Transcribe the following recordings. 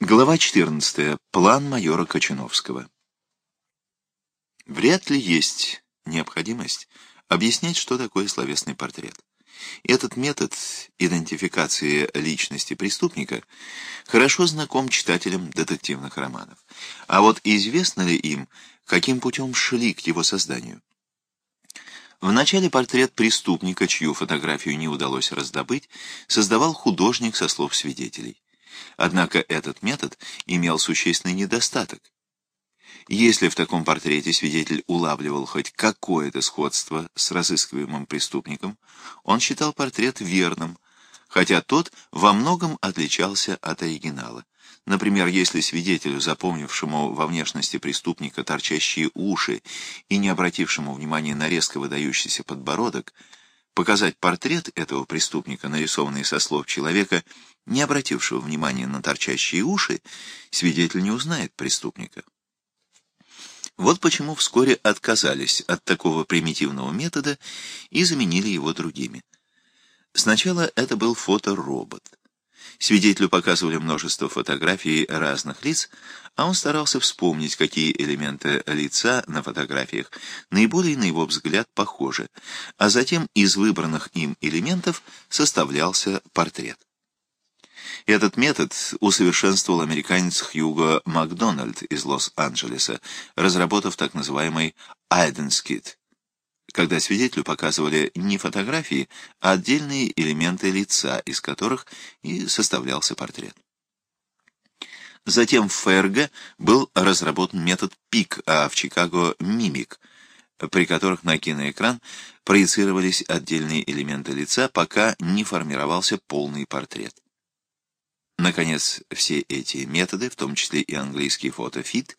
Глава 14. План майора Кочановского. Вряд ли есть необходимость объяснять, что такое словесный портрет. Этот метод идентификации личности преступника хорошо знаком читателям детективных романов. А вот известно ли им, каким путем шли к его созданию? Вначале портрет преступника, чью фотографию не удалось раздобыть, создавал художник со слов свидетелей. Однако этот метод имел существенный недостаток. Если в таком портрете свидетель улавливал хоть какое-то сходство с разыскиваемым преступником, он считал портрет верным, хотя тот во многом отличался от оригинала. Например, если свидетелю, запомнившему во внешности преступника торчащие уши и не обратившему внимания на резко выдающийся подбородок, показать портрет этого преступника, нарисованный со слов человека, не обратившего внимания на торчащие уши, свидетель не узнает преступника. Вот почему вскоре отказались от такого примитивного метода и заменили его другими. Сначала это был фоторобот. Свидетелю показывали множество фотографий разных лиц, а он старался вспомнить, какие элементы лица на фотографиях наиболее, на его взгляд, похожи, а затем из выбранных им элементов составлялся портрет. Этот метод усовершенствовал американец Хьюго Макдональд из Лос-Анджелеса, разработав так называемый «Айденскит», когда свидетелю показывали не фотографии, а отдельные элементы лица, из которых и составлялся портрет. Затем в ФРГ был разработан метод ПИК, а в Чикаго — МИМИК, при которых на киноэкран проецировались отдельные элементы лица, пока не формировался полный портрет. Наконец, все эти методы, в том числе и английский фотофит,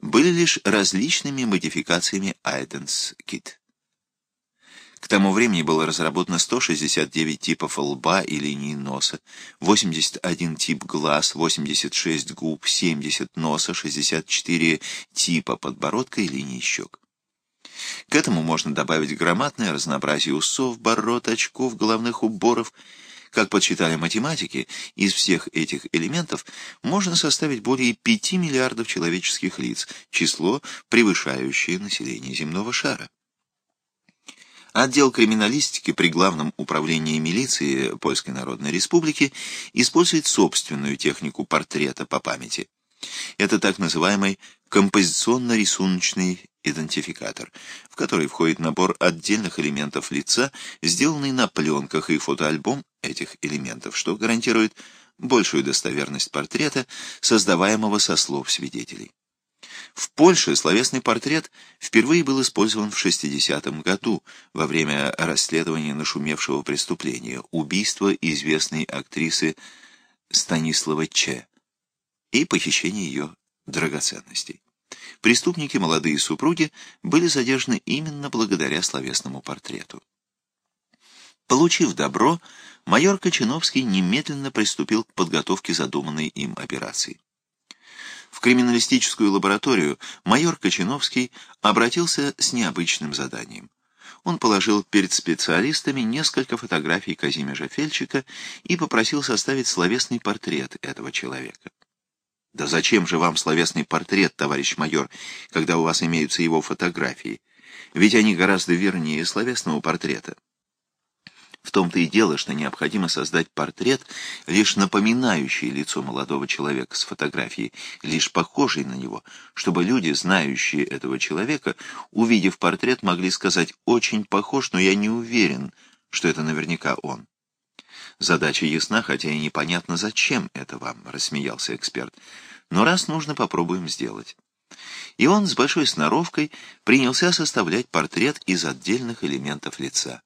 были лишь различными модификациями Айденс Кит. К тому времени было разработано 169 типов лба и линий носа, 81 тип глаз, 86 губ, 70 носа, 64 типа подбородка и линий щек. К этому можно добавить громадное разнообразие усов, бород, очков, головных уборов – как подсчитали математики, из всех этих элементов можно составить более 5 миллиардов человеческих лиц, число, превышающее население земного шара. Отдел криминалистики при Главном управлении милиции Польской Народной Республики использует собственную технику портрета по памяти. Это так называемый композиционно-рисуночный идентификатор, в который входит набор отдельных элементов лица, сделанный на пленках и фотоальбом этих элементов, что гарантирует большую достоверность портрета, создаваемого со слов свидетелей. В Польше словесный портрет впервые был использован в 60-м году во время расследования нашумевшего преступления убийства известной актрисы Станислава Ч. и похищения ее драгоценностей. Преступники, молодые супруги, были задержаны именно благодаря словесному портрету. Получив добро, майор Кочиновский немедленно приступил к подготовке задуманной им операции. В криминалистическую лабораторию майор Кочиновский обратился с необычным заданием. Он положил перед специалистами несколько фотографий Казимежа Фельчика и попросил составить словесный портрет этого человека. Да зачем же вам словесный портрет, товарищ майор, когда у вас имеются его фотографии? Ведь они гораздо вернее словесного портрета. В том-то и дело, что необходимо создать портрет, лишь напоминающий лицо молодого человека с фотографией, лишь похожий на него, чтобы люди, знающие этого человека, увидев портрет, могли сказать «очень похож, но я не уверен, что это наверняка он». Задача ясна, хотя и непонятно, зачем это вам, рассмеялся эксперт. Но раз нужно, попробуем сделать. И он с большой сноровкой принялся составлять портрет из отдельных элементов лица.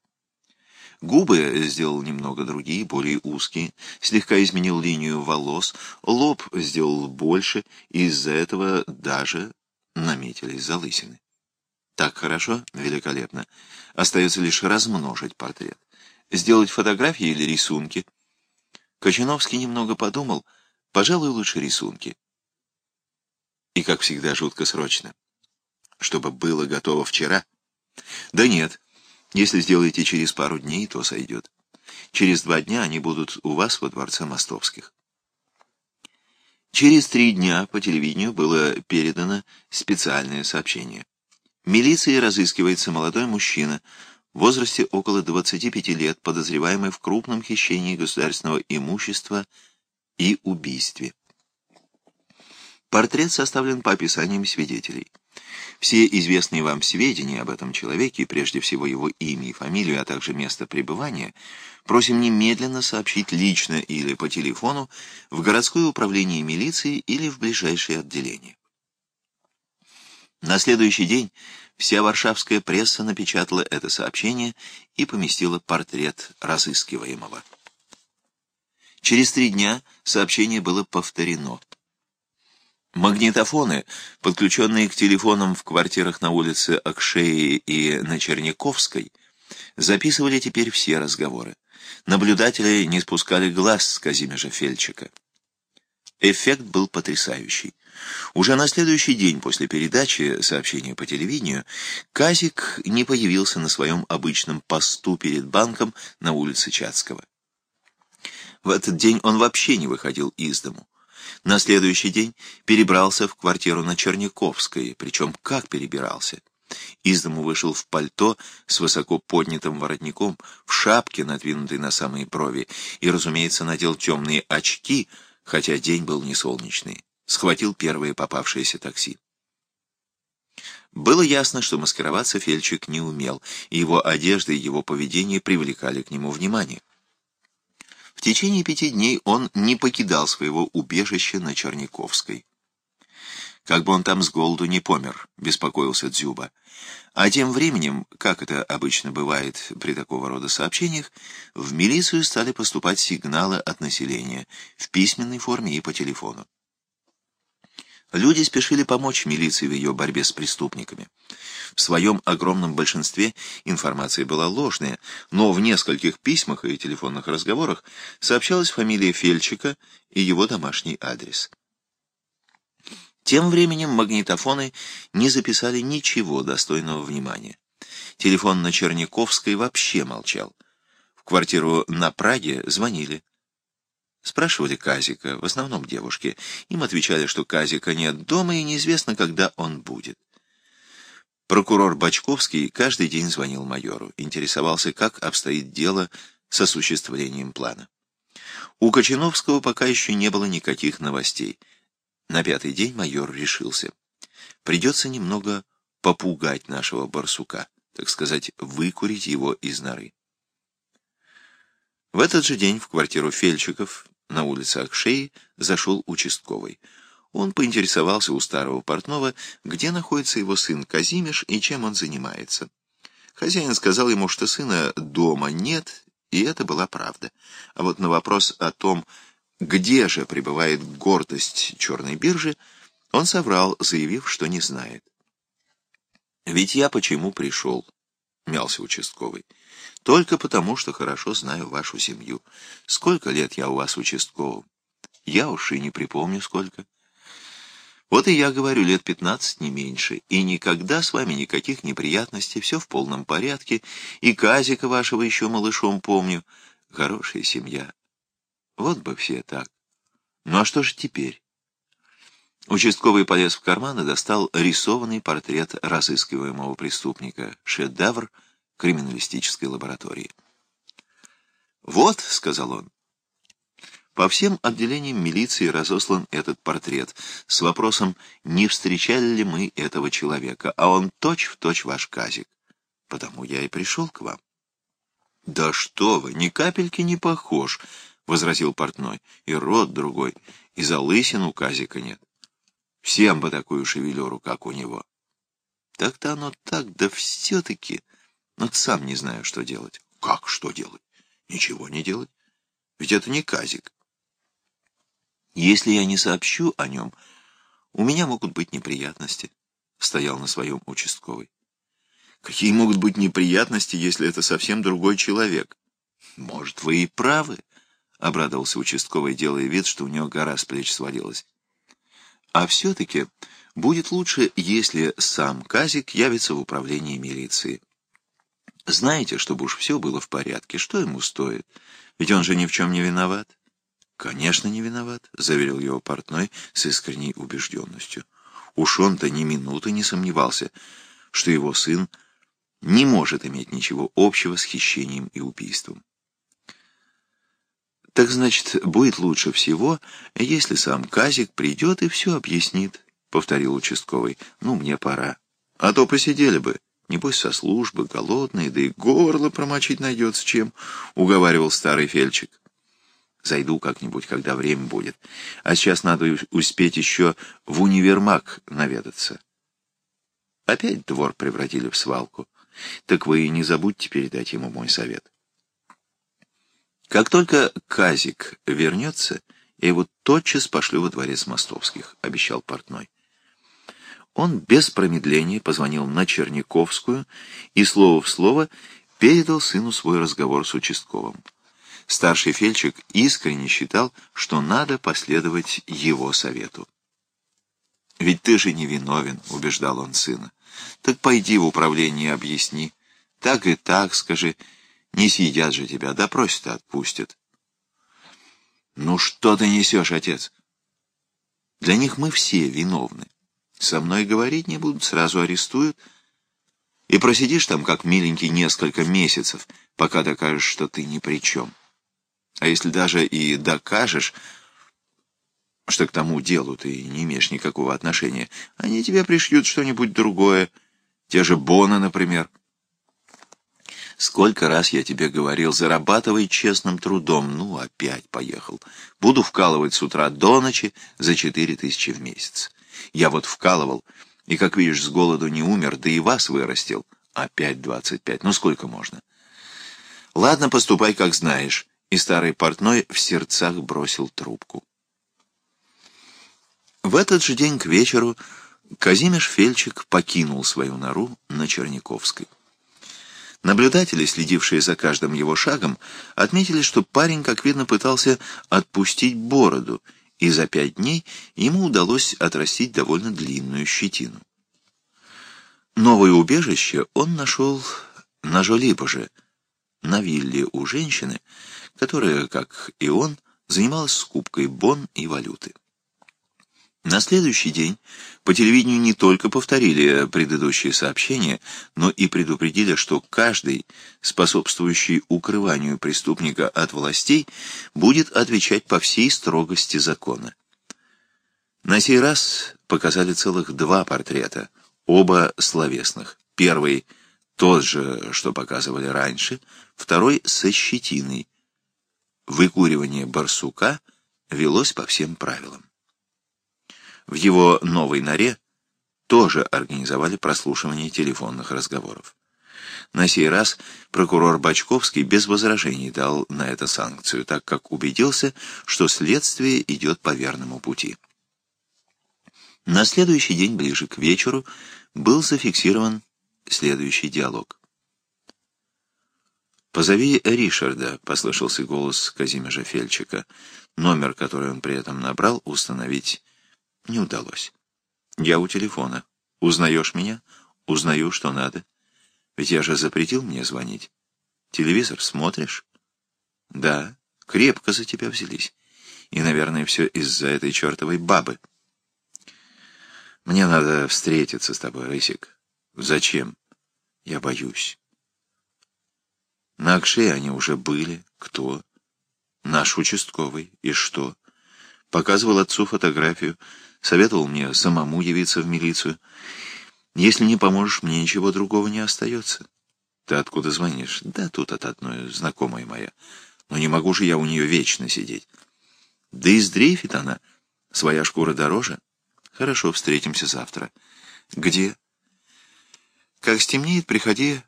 Губы сделал немного другие, более узкие, слегка изменил линию волос, лоб сделал больше, и из-за этого даже наметились залысины. Так хорошо, великолепно. Остается лишь размножить портрет сделать фотографии или рисунки. Кочановский немного подумал, пожалуй, лучше рисунки. И, как всегда, жутко срочно. Чтобы было готово вчера. Да нет, если сделаете через пару дней, то сойдет. Через два дня они будут у вас во дворце Мостовских. Через три дня по телевидению было передано специальное сообщение. Милицией разыскивается молодой мужчина в возрасте около 25 лет, подозреваемый в крупном хищении государственного имущества и убийстве. Портрет составлен по описаниям свидетелей. Все известные вам сведения об этом человеке, прежде всего его имя и фамилию, а также место пребывания, просим немедленно сообщить лично или по телефону в городское управление милиции или в ближайшее отделение. На следующий день вся варшавская пресса напечатала это сообщение и поместила портрет разыскиваемого. Через три дня сообщение было повторено. Магнитофоны, подключенные к телефонам в квартирах на улице Акшеи и на Черняковской, записывали теперь все разговоры. Наблюдатели не спускали глаз с Казимежа Фельчика. Эффект был потрясающий. Уже на следующий день после передачи сообщения по телевидению Казик не появился на своем обычном посту перед банком на улице Чацкого. В этот день он вообще не выходил из дому. На следующий день перебрался в квартиру на Черняковской, причем как перебирался. Из дому вышел в пальто с высоко поднятым воротником, в шапке, надвинутой на самые брови, и, разумеется, надел темные очки, хотя день был не солнечный. Схватил первое попавшееся такси. Было ясно, что маскироваться фельдшик не умел, и его одежда и его поведение привлекали к нему внимание. В течение пяти дней он не покидал своего убежища на Черняковской. Как бы он там с голоду не помер, беспокоился Дзюба. А тем временем, как это обычно бывает при такого рода сообщениях, в милицию стали поступать сигналы от населения в письменной форме и по телефону. Люди спешили помочь милиции в ее борьбе с преступниками. В своем огромном большинстве информация была ложная, но в нескольких письмах и телефонных разговорах сообщалась фамилия Фельчика и его домашний адрес. Тем временем магнитофоны не записали ничего достойного внимания. Телефон на Черняковской вообще молчал. В квартиру на Праге звонили. Спрашивали Казика, в основном девушки. Им отвечали, что Казика нет дома и неизвестно, когда он будет. Прокурор Бачковский каждый день звонил майору, интересовался, как обстоит дело с осуществлением плана. У Кочиновского пока еще не было никаких новостей — на пятый день майор решился. Придется немного попугать нашего барсука, так сказать, выкурить его из норы. В этот же день в квартиру Фельчиков на улице Акшеи зашел участковый. Он поинтересовался у старого портного, где находится его сын Казимиш и чем он занимается. Хозяин сказал ему, что сына дома нет, и это была правда. А вот на вопрос о том, где же пребывает гордость черной биржи, он соврал, заявив, что не знает. «Ведь я почему пришел?» — мялся участковый. «Только потому, что хорошо знаю вашу семью. Сколько лет я у вас участковым? Я уж и не припомню, сколько. Вот и я говорю, лет пятнадцать, не меньше, и никогда с вами никаких неприятностей, все в полном порядке, и Казика вашего еще малышом помню. Хорошая семья, вот бы все так. Ну а что же теперь? Участковый полез в карман и достал рисованный портрет разыскиваемого преступника, шедевр криминалистической лаборатории. «Вот», — сказал он, — «по всем отделениям милиции разослан этот портрет с вопросом, не встречали ли мы этого человека, а он точь-в-точь точь ваш казик. Потому я и пришел к вам». «Да что вы, ни капельки не похож», — возразил портной. — И рот другой, и залысин у Казика нет. Всем бы такую шевелюру, как у него. Так-то оно так, да все-таки... Ну, сам не знаю, что делать. Как что делать? Ничего не делать. Ведь это не Казик. Если я не сообщу о нем, у меня могут быть неприятности, — стоял на своем участковый. Какие могут быть неприятности, если это совсем другой человек? Может, вы и правы, — обрадовался участковый, делая вид, что у него гора с плеч свалилась. «А все-таки будет лучше, если сам Казик явится в управление милиции. Знаете, чтобы уж все было в порядке, что ему стоит? Ведь он же ни в чем не виноват». «Конечно, не виноват», — заверил его портной с искренней убежденностью. Уж он-то ни минуты не сомневался, что его сын не может иметь ничего общего с хищением и убийством. Так значит, будет лучше всего, если сам Казик придет и все объяснит, — повторил участковый. Ну, мне пора. А то посидели бы. Небось, со службы, голодные, да и горло промочить найдется чем, — уговаривал старый фельдшик. Зайду как-нибудь, когда время будет. А сейчас надо успеть еще в универмаг наведаться. Опять двор превратили в свалку. Так вы и не забудьте передать ему мой совет. Как только Казик вернется, я его тотчас пошлю во дворец Мостовских, обещал портной. Он без промедления позвонил на Черняковскую и слово в слово передал сыну свой разговор с участковым. Старший фельдшик искренне считал, что надо последовать его совету. «Ведь ты же не виновен», — убеждал он сына. «Так пойди в управление и объясни. Так и так, скажи, не съедят же тебя, допросят и отпустят. Ну что ты несешь, отец? Для них мы все виновны. Со мной говорить не будут, сразу арестуют. И просидишь там, как миленький, несколько месяцев, пока докажешь, что ты ни при чем. А если даже и докажешь, что к тому делу ты не имеешь никакого отношения, они тебе пришьют что-нибудь другое, те же боны, например. Сколько раз я тебе говорил, зарабатывай честным трудом. Ну, опять поехал. Буду вкалывать с утра до ночи за четыре тысячи в месяц. Я вот вкалывал, и, как видишь, с голоду не умер, да и вас вырастил. Опять двадцать пять. Ну, сколько можно? Ладно, поступай, как знаешь. И старый портной в сердцах бросил трубку. В этот же день к вечеру Казимеш Фельчик покинул свою нору на Черняковской. Наблюдатели, следившие за каждым его шагом, отметили, что парень, как видно, пытался отпустить бороду, и за пять дней ему удалось отрастить довольно длинную щетину. Новое убежище он нашел на Жолибоже, на вилле у женщины, которая, как и он, занималась скупкой бон и валюты. На следующий день по телевидению не только повторили предыдущие сообщения, но и предупредили, что каждый, способствующий укрыванию преступника от властей, будет отвечать по всей строгости закона. На сей раз показали целых два портрета, оба словесных. Первый — тот же, что показывали раньше, второй — со щетиной. Выкуривание барсука велось по всем правилам. В его новой норе тоже организовали прослушивание телефонных разговоров. На сей раз прокурор Бачковский без возражений дал на это санкцию, так как убедился, что следствие идет по верному пути. На следующий день, ближе к вечеру, был зафиксирован следующий диалог. «Позови Ришарда», — послышался голос Казимежа Фельчика. Номер, который он при этом набрал, установить не удалось. Я у телефона. Узнаешь меня? Узнаю, что надо. Ведь я же запретил мне звонить. Телевизор смотришь? Да, крепко за тебя взялись. И, наверное, все из-за этой чертовой бабы. Мне надо встретиться с тобой, Рысик. Зачем? Я боюсь. На Акше они уже были. Кто? Наш участковый. И что? Показывал отцу фотографию. Советовал мне самому явиться в милицию. Если не поможешь, мне ничего другого не остается. Ты откуда звонишь? Да тут от одной знакомой моя. Но не могу же я у нее вечно сидеть. Да и сдрейфит она. Своя шкура дороже. Хорошо, встретимся завтра. Где? Как стемнеет, приходи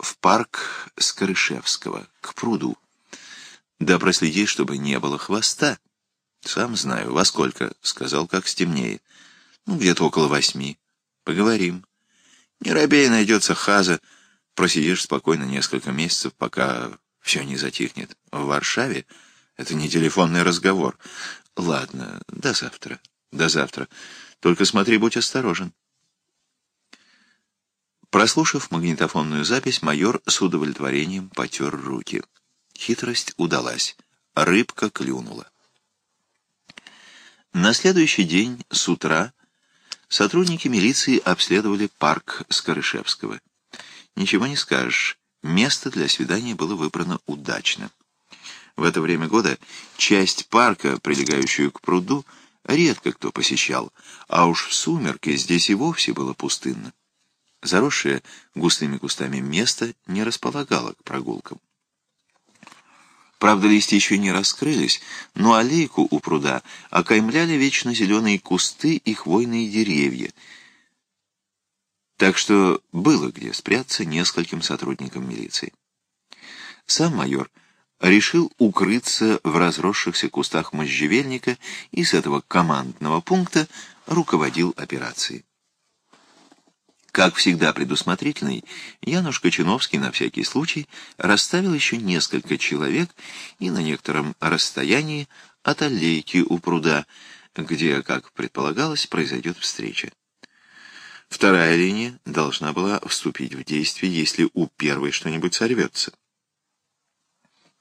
в парк Скорышевского, к пруду. Да проследи, чтобы не было хвоста. «Сам знаю. Во сколько?» — сказал, как стемнеет. «Ну, где-то около восьми. Поговорим. Не робей, найдется хаза. Просидишь спокойно несколько месяцев, пока все не затихнет. В Варшаве это не телефонный разговор. Ладно, до завтра. До завтра. Только смотри, будь осторожен». Прослушав магнитофонную запись, майор с удовлетворением потер руки. Хитрость удалась. Рыбка клюнула. На следующий день с утра сотрудники милиции обследовали парк Скорышевского. Ничего не скажешь, место для свидания было выбрано удачно. В это время года часть парка, прилегающую к пруду, редко кто посещал, а уж в сумерки здесь и вовсе было пустынно. Заросшее густыми кустами место не располагало к прогулкам. Правда, листья еще не раскрылись, но аллейку у пруда окаймляли вечно зеленые кусты и хвойные деревья, так что было где спрятаться нескольким сотрудникам милиции. Сам майор решил укрыться в разросшихся кустах можжевельника и с этого командного пункта руководил операцией. Как всегда предусмотрительный, Януш Кочиновский на всякий случай расставил еще несколько человек и на некотором расстоянии от аллейки у пруда, где, как предполагалось, произойдет встреча. Вторая линия должна была вступить в действие, если у первой что-нибудь сорвется.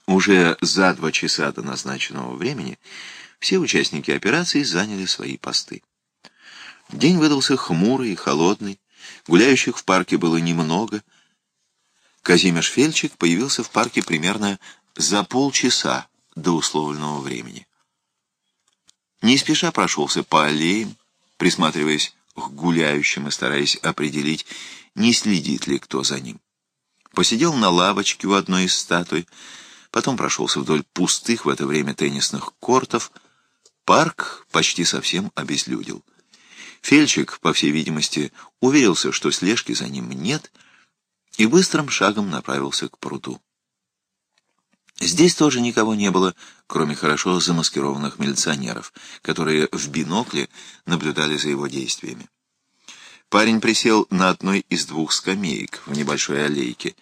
Уже за два часа до назначенного времени все участники операции заняли свои посты. День выдался хмурый и холодный, гуляющих в парке было немного. Казимеш Фельчик появился в парке примерно за полчаса до условленного времени. Не спеша прошелся по аллеям, присматриваясь к гуляющим и стараясь определить, не следит ли кто за ним. Посидел на лавочке у одной из статуй, потом прошелся вдоль пустых в это время теннисных кортов. Парк почти совсем обезлюдил. Фельчик, по всей видимости, уверился, что слежки за ним нет, и быстрым шагом направился к пруду. Здесь тоже никого не было, кроме хорошо замаскированных милиционеров, которые в бинокле наблюдали за его действиями. Парень присел на одной из двух скамеек в небольшой аллейке.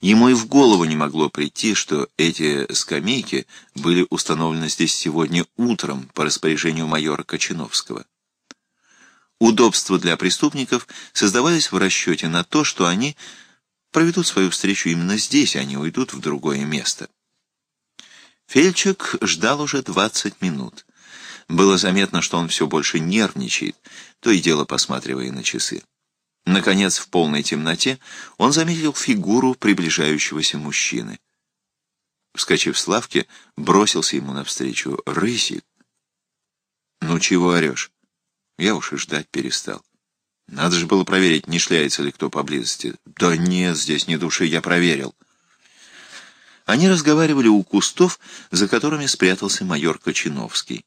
Ему и в голову не могло прийти, что эти скамейки были установлены здесь сегодня утром по распоряжению майора Кочиновского. Удобства для преступников создавались в расчете на то, что они проведут свою встречу именно здесь, а не уйдут в другое место. Фельчик ждал уже 20 минут. Было заметно, что он все больше нервничает, то и дело посматривая на часы. Наконец, в полной темноте, он заметил фигуру приближающегося мужчины. Вскочив с лавки, бросился ему навстречу. «Рысик!» «Ну чего орешь?» Я уж и ждать перестал. Надо же было проверить, не шляется ли кто поблизости. «Да нет, здесь ни души, я проверил». Они разговаривали у кустов, за которыми спрятался майор Кочиновский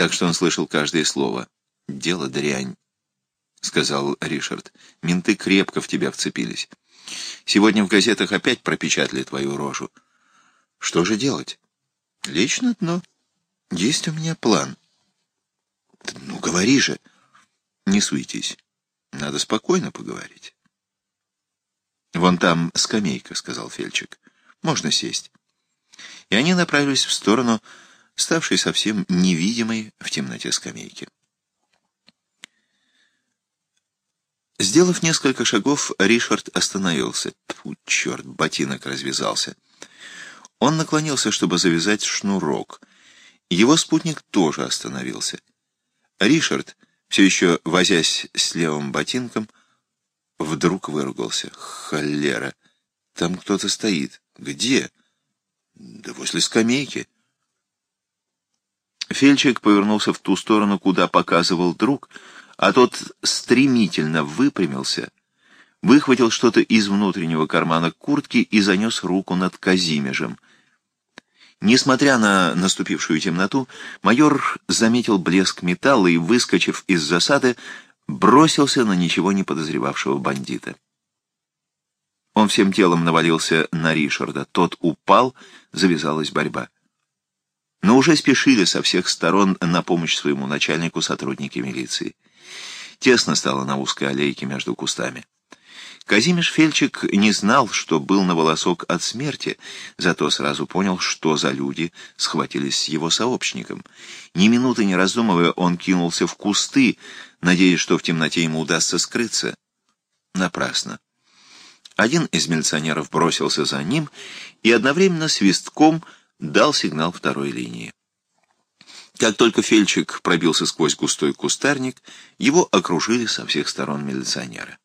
так что он слышал каждое слово. «Дело дрянь», — сказал Ришард. «Менты крепко в тебя вцепились. Сегодня в газетах опять пропечатали твою рожу. Что же делать? Лечь на дно. Есть у меня план». «Ну, говори же». «Не суетись. Надо спокойно поговорить». «Вон там скамейка», — сказал Фельчик. «Можно сесть». И они направились в сторону ставшей совсем невидимой в темноте скамейки. Сделав несколько шагов, Ришард остановился. Тьфу, черт, ботинок развязался. Он наклонился, чтобы завязать шнурок. Его спутник тоже остановился. Ришард, все еще возясь с левым ботинком, вдруг выругался. Холера! Там кто-то стоит. Где? Да возле скамейки. Фельчик повернулся в ту сторону, куда показывал друг, а тот стремительно выпрямился, выхватил что-то из внутреннего кармана куртки и занес руку над Казимежем. Несмотря на наступившую темноту, майор заметил блеск металла и, выскочив из засады, бросился на ничего не подозревавшего бандита. Он всем телом навалился на Ришарда. Тот упал, завязалась борьба но уже спешили со всех сторон на помощь своему начальнику сотрудники милиции. Тесно стало на узкой аллейке между кустами. Казимиш Фельчик не знал, что был на волосок от смерти, зато сразу понял, что за люди схватились с его сообщником. Ни минуты не раздумывая, он кинулся в кусты, надеясь, что в темноте ему удастся скрыться. Напрасно. Один из милиционеров бросился за ним и одновременно свистком — дал сигнал второй линии. Как только фельдшик пробился сквозь густой кустарник, его окружили со всех сторон милиционеры.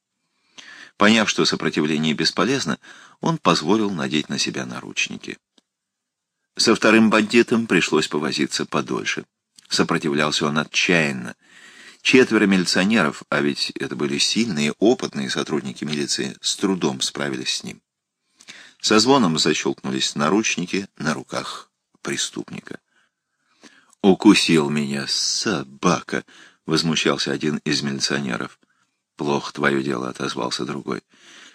Поняв, что сопротивление бесполезно, он позволил надеть на себя наручники. Со вторым бандитом пришлось повозиться подольше. Сопротивлялся он отчаянно. Четверо милиционеров, а ведь это были сильные, опытные сотрудники милиции, с трудом справились с ним. Со звоном защелкнулись наручники на руках преступника. «Укусил меня, собака!» — возмущался один из милиционеров. «Плохо твое дело», — отозвался другой.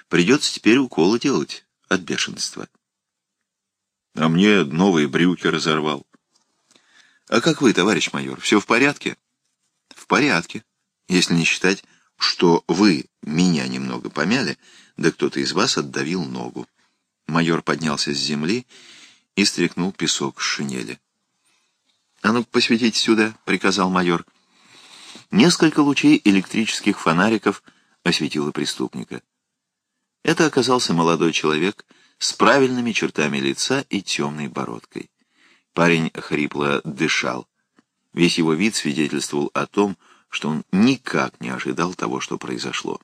«Придется теперь уколы делать от бешенства». «А мне новые брюки разорвал». «А как вы, товарищ майор, все в порядке?» «В порядке, если не считать, что вы меня немного помяли, да кто-то из вас отдавил ногу». Майор поднялся с земли и стряхнул песок с шинели. «А ну, посветите сюда», — приказал майор. Несколько лучей электрических фонариков осветило преступника. Это оказался молодой человек с правильными чертами лица и темной бородкой. Парень хрипло дышал. Весь его вид свидетельствовал о том, что он никак не ожидал того, что произошло.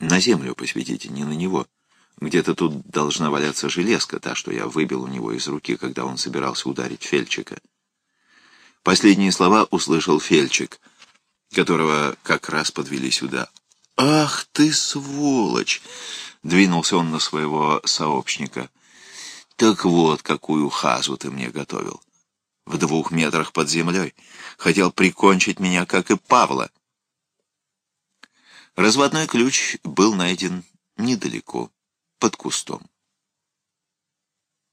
«На землю посветите, не на него. Где-то тут должна валяться железка, та, что я выбил у него из руки, когда он собирался ударить Фельчика. Последние слова услышал Фельчик, которого как раз подвели сюда. «Ах ты, сволочь!» — двинулся он на своего сообщника. «Так вот, какую хазу ты мне готовил. В двух метрах под землей. Хотел прикончить меня, как и Павла». Разводной ключ был найден недалеко под кустом.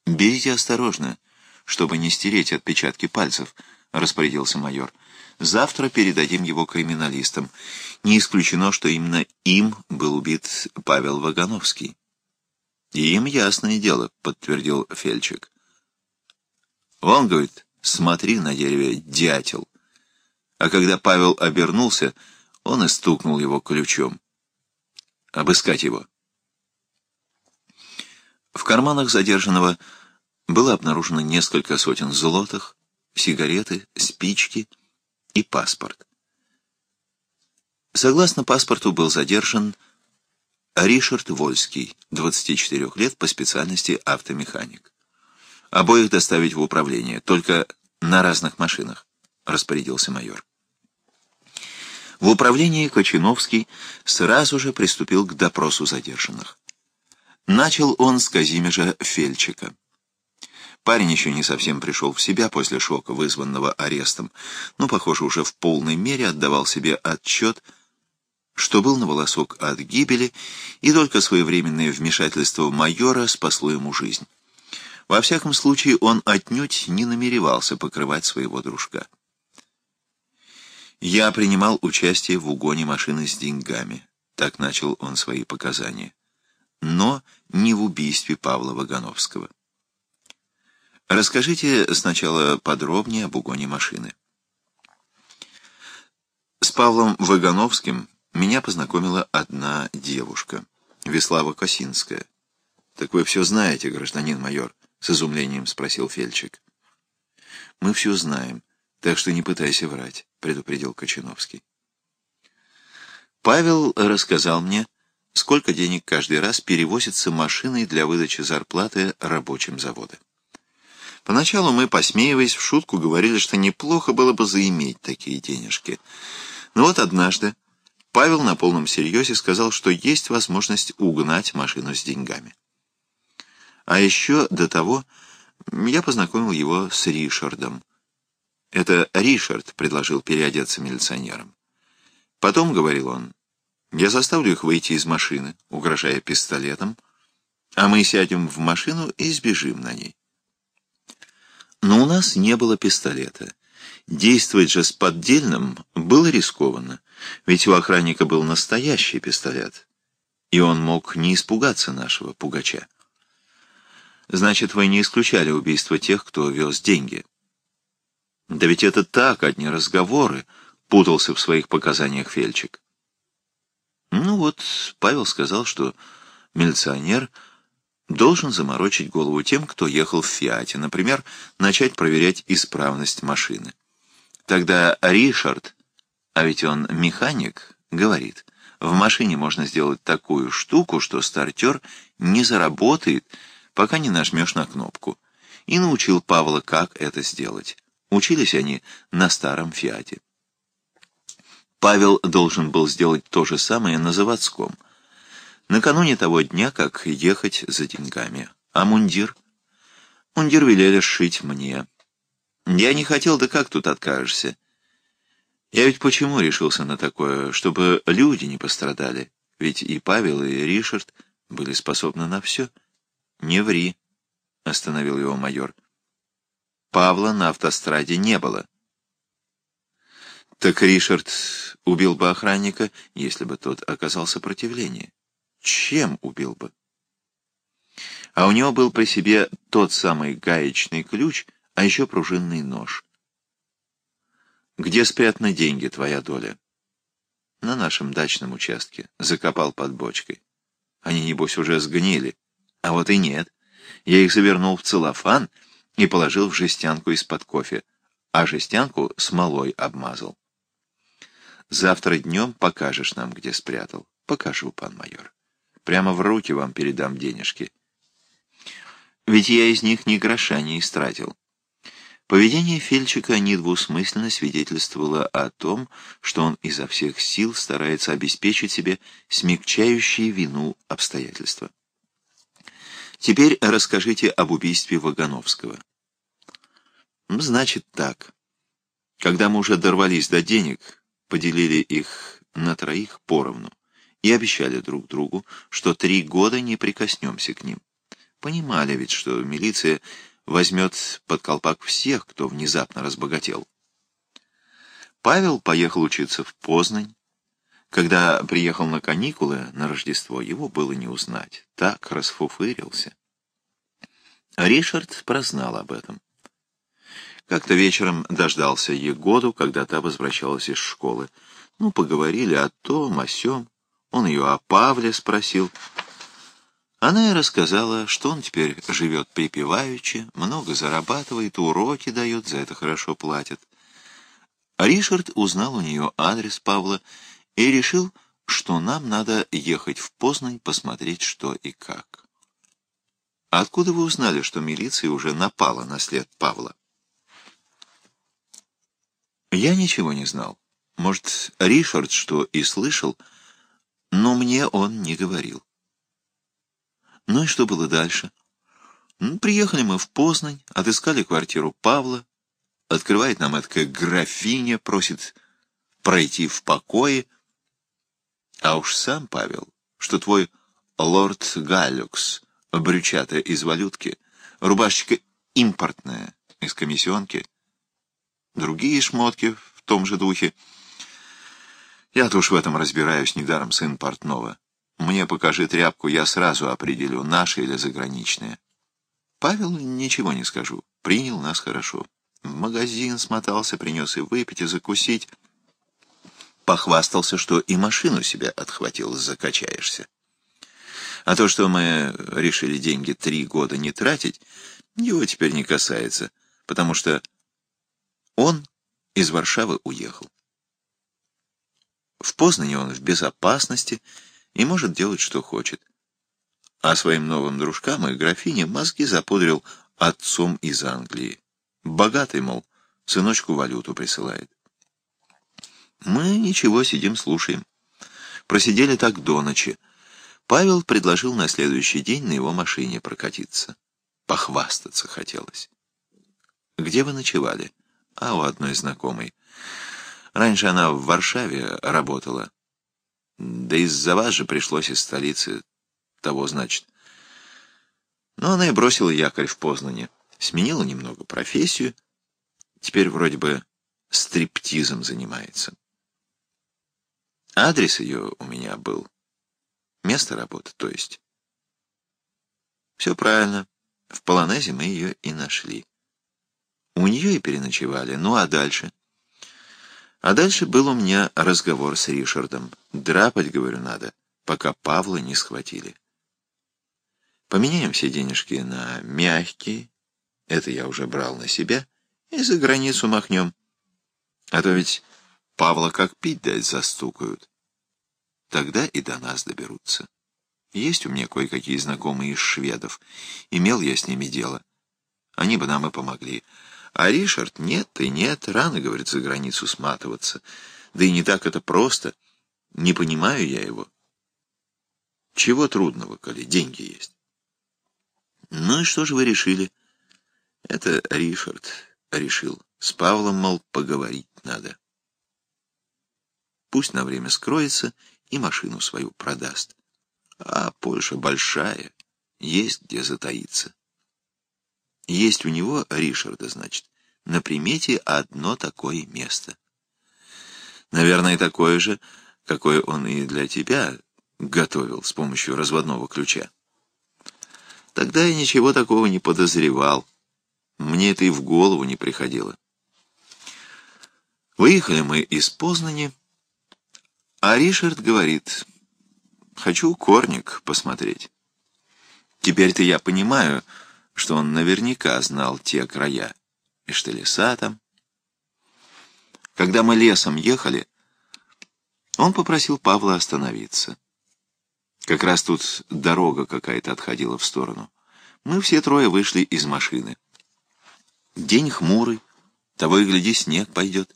«Берите осторожно, чтобы не стереть отпечатки пальцев», — распорядился майор. «Завтра передадим его криминалистам. Не исключено, что именно им был убит Павел Вагановский». «Им ясное дело», — подтвердил Фельчик. «Он, — говорит, — смотри на дереве, дятел». А когда Павел обернулся, он и стукнул его ключом. «Обыскать его». В карманах задержанного было обнаружено несколько сотен золотых, сигареты, спички и паспорт. Согласно паспорту был задержан Ришард Вольский, 24 лет, по специальности автомеханик. Обоих доставить в управление, только на разных машинах, распорядился майор. В управлении Кочиновский сразу же приступил к допросу задержанных. Начал он с Казимежа Фельчика. Парень еще не совсем пришел в себя после шока, вызванного арестом, но, похоже, уже в полной мере отдавал себе отчет, что был на волосок от гибели, и только своевременное вмешательство майора спасло ему жизнь. Во всяком случае, он отнюдь не намеревался покрывать своего дружка. «Я принимал участие в угоне машины с деньгами», — так начал он свои показания но не в убийстве Павла Вагановского. Расскажите сначала подробнее об угоне машины. С Павлом Вагановским меня познакомила одна девушка, Веслава Косинская. «Так вы все знаете, гражданин майор?» — с изумлением спросил Фельчик. «Мы все знаем, так что не пытайся врать», — предупредил Кочиновский. Павел рассказал мне, сколько денег каждый раз перевозится машиной для выдачи зарплаты рабочим завода. Поначалу мы, посмеиваясь, в шутку говорили, что неплохо было бы заиметь такие денежки. Но вот однажды Павел на полном серьезе сказал, что есть возможность угнать машину с деньгами. А еще до того я познакомил его с Ришардом. Это Ришард предложил переодеться милиционером. Потом, говорил он, я заставлю их выйти из машины, угрожая пистолетом, а мы сядем в машину и сбежим на ней. Но у нас не было пистолета. Действовать же с поддельным было рискованно, ведь у охранника был настоящий пистолет, и он мог не испугаться нашего пугача. Значит, вы не исключали убийство тех, кто вез деньги. Да ведь это так, одни разговоры, путался в своих показаниях Фельчик. Ну вот, Павел сказал, что милиционер должен заморочить голову тем, кто ехал в «Фиате», например, начать проверять исправность машины. Тогда Ришард, а ведь он механик, говорит, в машине можно сделать такую штуку, что стартер не заработает, пока не нажмешь на кнопку. И научил Павла, как это сделать. Учились они на старом «Фиате». Павел должен был сделать то же самое на заводском. Накануне того дня, как ехать за деньгами. А мундир? Мундир велели сшить мне. Я не хотел, да как тут откажешься? Я ведь почему решился на такое? Чтобы люди не пострадали. Ведь и Павел, и Ришард были способны на все. Не ври, — остановил его майор. Павла на автостраде не было. Так Ришард убил бы охранника, если бы тот оказал сопротивление. Чем убил бы? А у него был при себе тот самый гаечный ключ, а еще пружинный нож. Где спрятаны деньги, твоя доля? На нашем дачном участке. Закопал под бочкой. Они, небось, уже сгнили. А вот и нет. Я их завернул в целлофан и положил в жестянку из-под кофе, а жестянку смолой обмазал. Завтра днем покажешь нам, где спрятал. Покажу, пан майор. Прямо в руки вам передам денежки. Ведь я из них ни гроша не истратил. Поведение Фельчика недвусмысленно свидетельствовало о том, что он изо всех сил старается обеспечить себе смягчающие вину обстоятельства. Теперь расскажите об убийстве Вагановского. Значит так. Когда мы уже дорвались до денег, поделили их на троих поровну и обещали друг другу, что три года не прикоснемся к ним. Понимали ведь, что милиция возьмет под колпак всех, кто внезапно разбогател. Павел поехал учиться в Познань. Когда приехал на каникулы на Рождество, его было не узнать. Так расфуфырился. Ришард прознал об этом. Как-то вечером дождался Егоду, когда та возвращалась из школы. Ну, поговорили о том, о сём. Он ее о Павле спросил. Она и рассказала, что он теперь живет припеваючи, много зарабатывает, уроки дает, за это хорошо платят. Ришард узнал у нее адрес Павла и решил, что нам надо ехать в Познань посмотреть, что и как. «Откуда вы узнали, что милиция уже напала на след Павла?» Я ничего не знал. Может, Ришард что и слышал, но мне он не говорил. Ну и что было дальше? Ну, приехали мы в Познань, отыскали квартиру Павла. Открывает нам эта графиня, просит пройти в покое. А уж сам Павел, что твой лорд Галлюкс, брючатая из валютки, рубашечка импортная из комиссионки — другие шмотки в том же духе. Я-то уж в этом разбираюсь, недаром сын портного. Мне покажи тряпку, я сразу определю, наши или заграничные. Павел ничего не скажу, принял нас хорошо. В магазин смотался, принес и выпить, и закусить. Похвастался, что и машину себя отхватил, закачаешься. А то, что мы решили деньги три года не тратить, его теперь не касается, потому что он из Варшавы уехал. В Познане он в безопасности и может делать, что хочет. А своим новым дружкам и графине мозги запудрил отцом из Англии. Богатый, мол, сыночку валюту присылает. Мы ничего, сидим, слушаем. Просидели так до ночи. Павел предложил на следующий день на его машине прокатиться. Похвастаться хотелось. «Где вы ночевали?» а у одной знакомой. Раньше она в Варшаве работала. Да из-за вас же пришлось из столицы. Того, значит. Но она и бросила якорь в Познане. Сменила немного профессию. Теперь вроде бы стриптизом занимается. Адрес ее у меня был. Место работы, то есть. Все правильно. В Полонезе мы ее и нашли. У нее и переночевали. Ну а дальше? А дальше был у меня разговор с Ришардом. Драпать, говорю, надо, пока Павла не схватили. Поменяем все денежки на мягкие, это я уже брал на себя, и за границу махнем. А то ведь Павла как пить дать застукают. Тогда и до нас доберутся. Есть у меня кое-какие знакомые из шведов. Имел я с ними дело. Они бы нам и помогли. А Ришард нет и нет, рано, говорит, за границу сматываться. Да и не так это просто. Не понимаю я его. Чего трудного, коли деньги есть? Ну и что же вы решили? Это Ришард решил. С Павлом, мол, поговорить надо. Пусть на время скроется и машину свою продаст. А Польша большая, есть где затаиться. Есть у него, Ришарда, значит, на примете одно такое место. Наверное, такое же, какое он и для тебя готовил с помощью разводного ключа. Тогда я ничего такого не подозревал. Мне это и в голову не приходило. Выехали мы из Познани, а Ришард говорит, хочу корник посмотреть. Теперь-то я понимаю, что он наверняка знал те края, и что леса там. Когда мы лесом ехали, он попросил Павла остановиться. Как раз тут дорога какая-то отходила в сторону. Мы все трое вышли из машины. День хмурый, того и гляди, снег пойдет.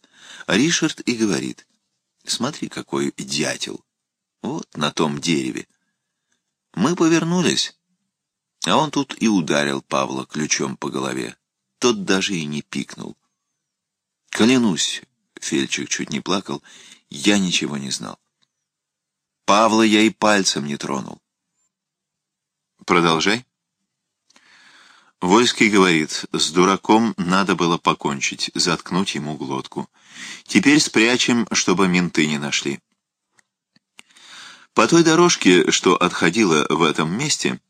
А Ришард и говорит, смотри, какой дятел. Вот на том дереве. Мы повернулись, а он тут и ударил Павла ключом по голове. Тот даже и не пикнул. Клянусь, Фельчик чуть не плакал, я ничего не знал. Павла я и пальцем не тронул. Продолжай. Вольский говорит, с дураком надо было покончить, заткнуть ему глотку. Теперь спрячем, чтобы менты не нашли. По той дорожке, что отходила в этом месте,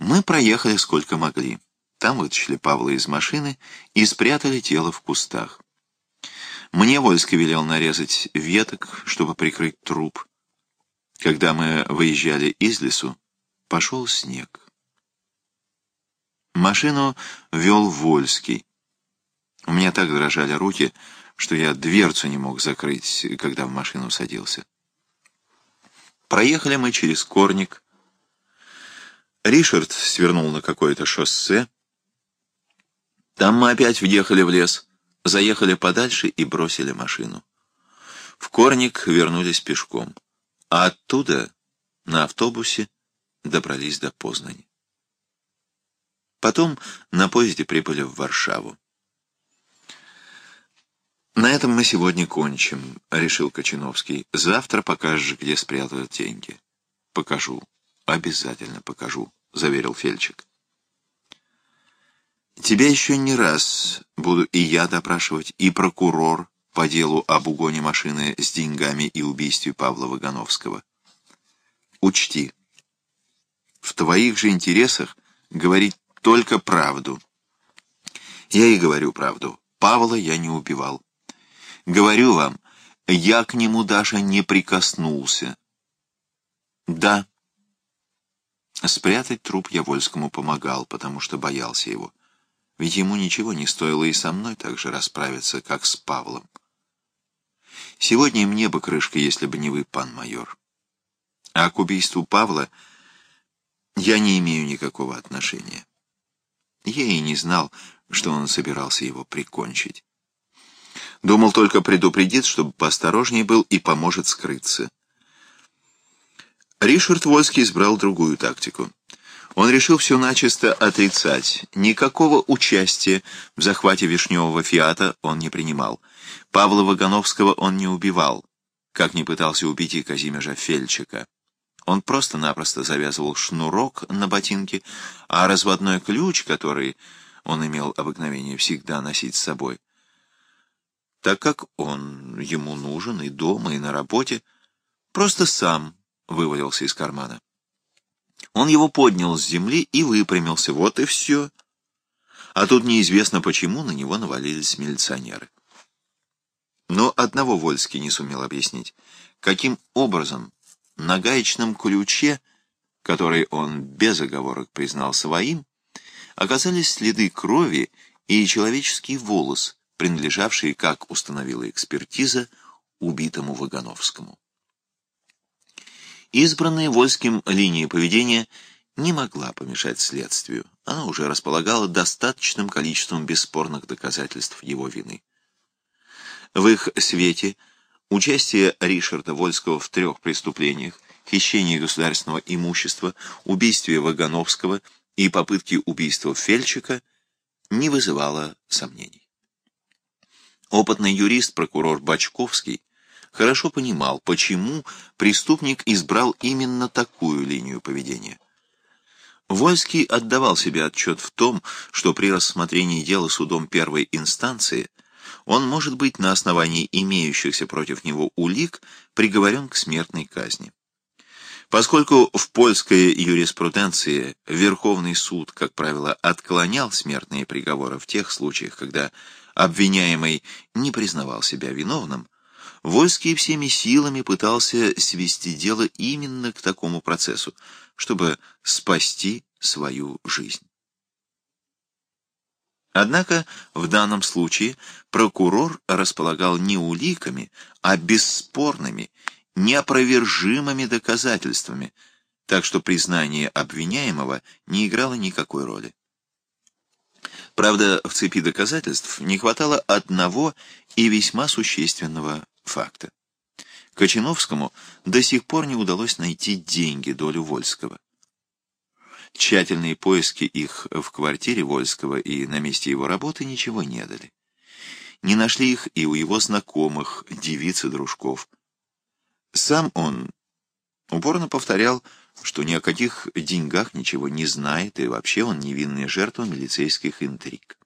мы проехали сколько могли. Там вытащили Павла из машины и спрятали тело в кустах. Мне Вольский велел нарезать веток, чтобы прикрыть труп. Когда мы выезжали из лесу, пошел снег. Машину вел Вольский. У меня так дрожали руки, что я дверцу не мог закрыть, когда в машину садился. Проехали мы через Корник. Ришард свернул на какое-то шоссе. Там мы опять въехали в лес, заехали подальше и бросили машину. В Корник вернулись пешком а оттуда на автобусе добрались до Познани. Потом на поезде прибыли в Варшаву. «На этом мы сегодня кончим», — решил Кочиновский. «Завтра покажешь, где спрятал деньги». «Покажу. Обязательно покажу», — заверил Фельчик. «Тебя еще не раз буду и я допрашивать, и прокурор, по делу об угоне машины с деньгами и убийстве Павла Вагановского. Учти, в твоих же интересах говорить только правду. Я и говорю правду. Павла я не убивал. Говорю вам, я к нему даже не прикоснулся. Да. Спрятать труп я Вольскому помогал, потому что боялся его. Ведь ему ничего не стоило и со мной так же расправиться, как с Павлом. Сегодня мне бы крышка, если бы не вы, пан майор. А к убийству Павла я не имею никакого отношения. Я и не знал, что он собирался его прикончить. Думал только предупредить, чтобы поосторожнее был и поможет скрыться. Ришард Вольский избрал другую тактику. Он решил все начисто отрицать. Никакого участия в захвате Вишневого Фиата он не принимал. Павла Вагановского он не убивал, как не пытался убить и Казимежа Фельчика. Он просто-напросто завязывал шнурок на ботинке, а разводной ключ, который он имел обыкновение всегда носить с собой, так как он ему нужен и дома, и на работе, просто сам вывалился из кармана. Он его поднял с земли и выпрямился, вот и все. А тут неизвестно почему на него навалились милиционеры. Но одного Вольский не сумел объяснить. Каким образом на гаечном ключе который он без оговорок признал своим, оказались следы крови и человеческий волос, принадлежавшие, как установила экспертиза, убитому Вагановскому. Избранная Вольским линия поведения не могла помешать следствию. Она уже располагала достаточным количеством бесспорных доказательств его вины. В их свете участие Ришарда Вольского в трех преступлениях хищении государственного имущества, убийстве Вагановского и попытке убийства Фельчика не вызывало сомнений. Опытный юрист, прокурор Бачковский, хорошо понимал, почему преступник избрал именно такую линию поведения. Вольский отдавал себе отчет в том, что при рассмотрении дела судом первой инстанции он может быть на основании имеющихся против него улик приговорен к смертной казни. Поскольку в польской юриспруденции Верховный суд, как правило, отклонял смертные приговоры в тех случаях, когда обвиняемый не признавал себя виновным, Вольский всеми силами пытался свести дело именно к такому процессу, чтобы спасти свою жизнь. Однако в данном случае прокурор располагал не уликами, а бесспорными, неопровержимыми доказательствами, так что признание обвиняемого не играло никакой роли. Правда, в цепи доказательств не хватало одного и весьма существенного факта. Кочиновскому до сих пор не удалось найти деньги долю Вольского. Тщательные поиски их в квартире Вольского и на месте его работы ничего не дали. Не нашли их и у его знакомых, девиц и дружков. Сам он упорно повторял, что ни о каких деньгах ничего не знает, и вообще он невинная жертва милицейских интриг.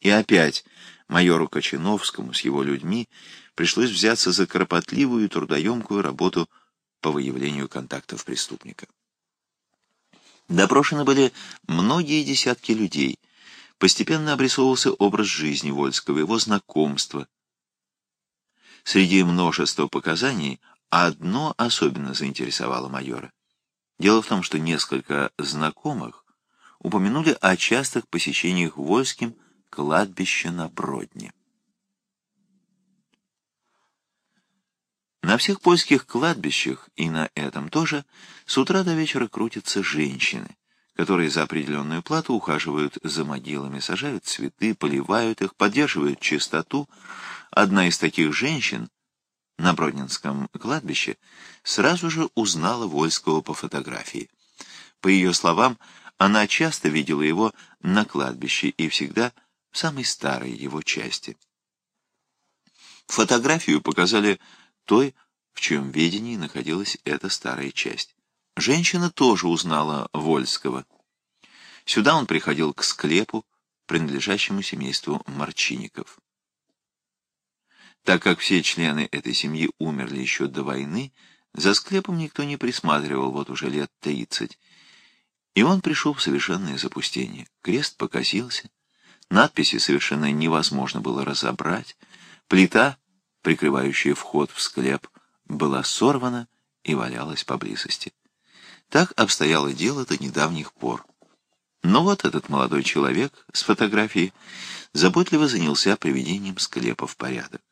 И опять майору Кочиновскому с его людьми пришлось взяться за кропотливую и трудоемкую работу по выявлению контактов преступника. Допрошены были многие десятки людей. Постепенно обрисовывался образ жизни Вольского, его знакомства. Среди множества показаний одно особенно заинтересовало майора. Дело в том, что несколько знакомых упомянули о частых посещениях Вольским кладбища на Бродне. На всех польских кладбищах и на этом тоже с утра до вечера крутятся женщины, которые за определенную плату ухаживают за могилами, сажают цветы, поливают их, поддерживают чистоту. Одна из таких женщин на Бродненском кладбище сразу же узнала Вольского по фотографии. По ее словам, она часто видела его на кладбище и всегда в самой старой его части. Фотографию показали той, в чьем ведении находилась эта старая часть. Женщина тоже узнала Вольского. Сюда он приходил к склепу, принадлежащему семейству Марчиников. Так как все члены этой семьи умерли еще до войны, за склепом никто не присматривал вот уже лет тридцать. И он пришел в совершенное запустение. Крест покосился, надписи совершенно невозможно было разобрать, плита прикрывающая вход в склеп, была сорвана и валялась поблизости. Так обстояло дело до недавних пор. Но вот этот молодой человек с фотографией заботливо занялся приведением склепа в порядок.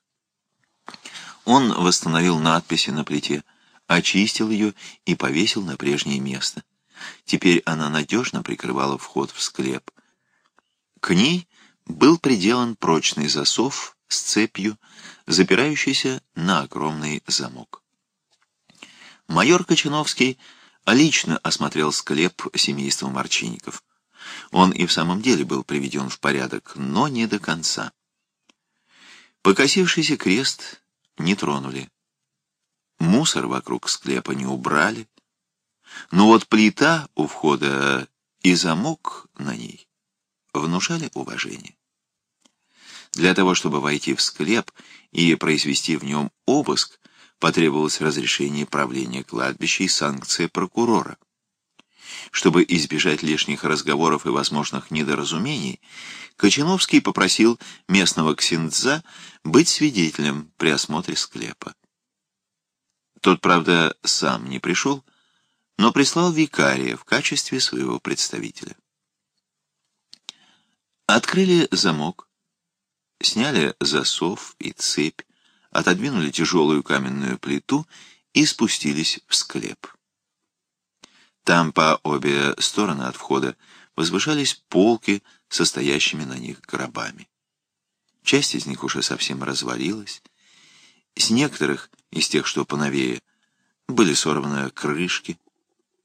Он восстановил надписи на плите, очистил ее и повесил на прежнее место. Теперь она надежно прикрывала вход в склеп. К ней был приделан прочный засов с цепью, запирающийся на огромный замок. Майор Кочановский лично осмотрел склеп семейства Марчинников. Он и в самом деле был приведен в порядок, но не до конца. Покосившийся крест не тронули. Мусор вокруг склепа не убрали. Но вот плита у входа и замок на ней внушали уважение. Для того, чтобы войти в склеп и произвести в нем обыск, потребовалось разрешение правления кладбища и санкция прокурора. Чтобы избежать лишних разговоров и возможных недоразумений, Кочановский попросил местного ксендза быть свидетелем при осмотре склепа. Тот, правда, сам не пришел, но прислал викария в качестве своего представителя. Открыли замок, сняли засов и цепь, отодвинули тяжелую каменную плиту и спустились в склеп. Там по обе стороны от входа возвышались полки со стоящими на них гробами. Часть из них уже совсем развалилась. С некоторых, из тех, что поновее, были сорваны крышки,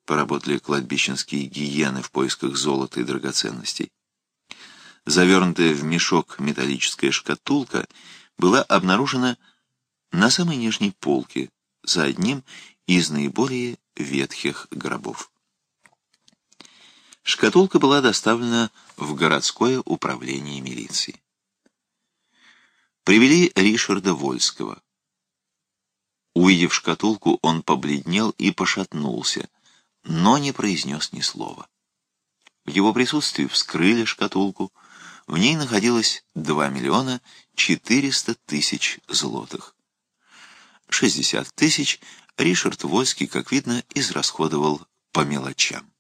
поработали кладбищенские гиены в поисках золота и драгоценностей. Завернутая в мешок металлическая шкатулка была обнаружена на самой нижней полке, за одним из наиболее ветхих гробов. Шкатулка была доставлена в городское управление милиции. Привели Ришарда Вольского. Увидев шкатулку, он побледнел и пошатнулся, но не произнес ни слова. В его присутствии вскрыли шкатулку. В ней находилось 2 миллиона 400 тысяч злотых. 60 тысяч Ришард Вольский, как видно, израсходовал по мелочам.